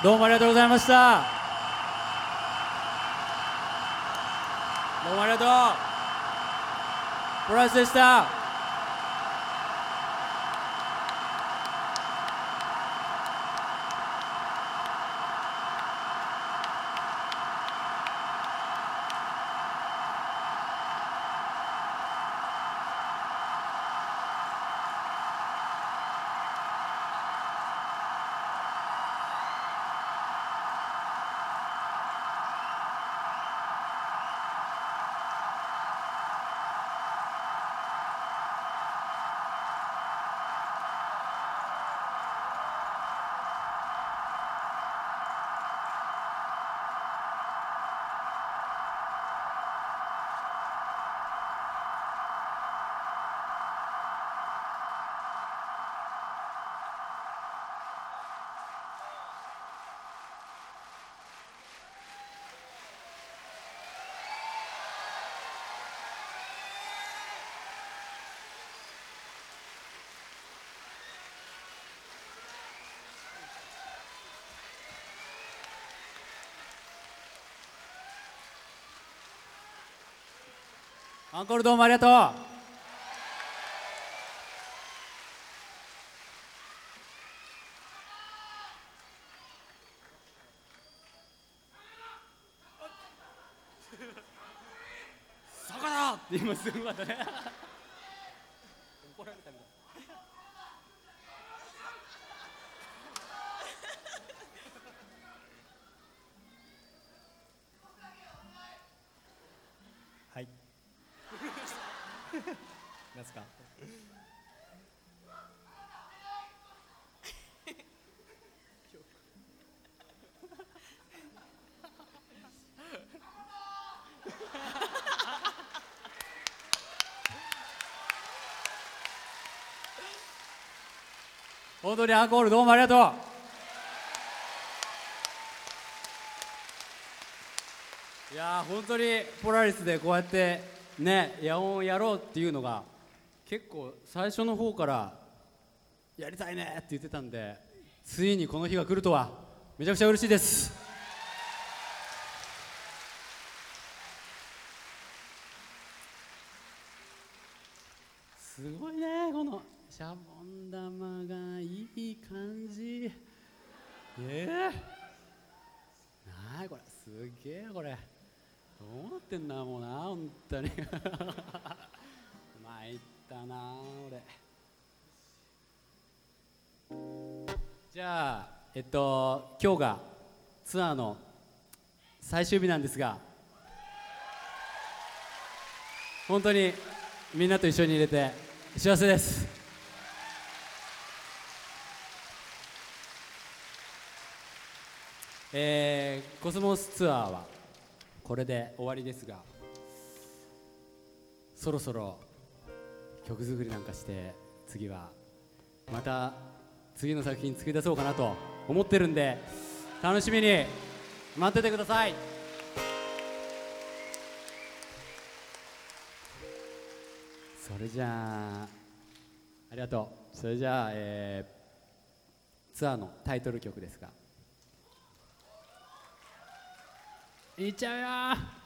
どうもありがとうございました。どうもありがとう。プラスでした。アンコールどうもありがとう。坂だって今すぐまたね怒られたみたいはい。なんすか？本当にアンコールどうもありがとういやー本当にポラリスでこうやってね野音をやろうっていうのが結構最初の方からやりたいねって言ってたんでついにこの日が来るとはめちゃくちゃ嬉しいです。すごいねこのシャボン玉がいい感じ。ええなあこれ？すげえこれ。どうなってんだもうな本当に。参ったな俺。じゃあえっと今日がツアーの最終日なんですが本当にみんなと一緒に入れて幸せです。えーコスモスツアーはこれで終わりですがそろそろ曲作りなんかして次はまた次の作品作り出そうかなと思ってるんで楽しみに待っててください。それじゃあありがとう。それじゃあ、えーツアーのタイトル曲ですが。いっちゃうよ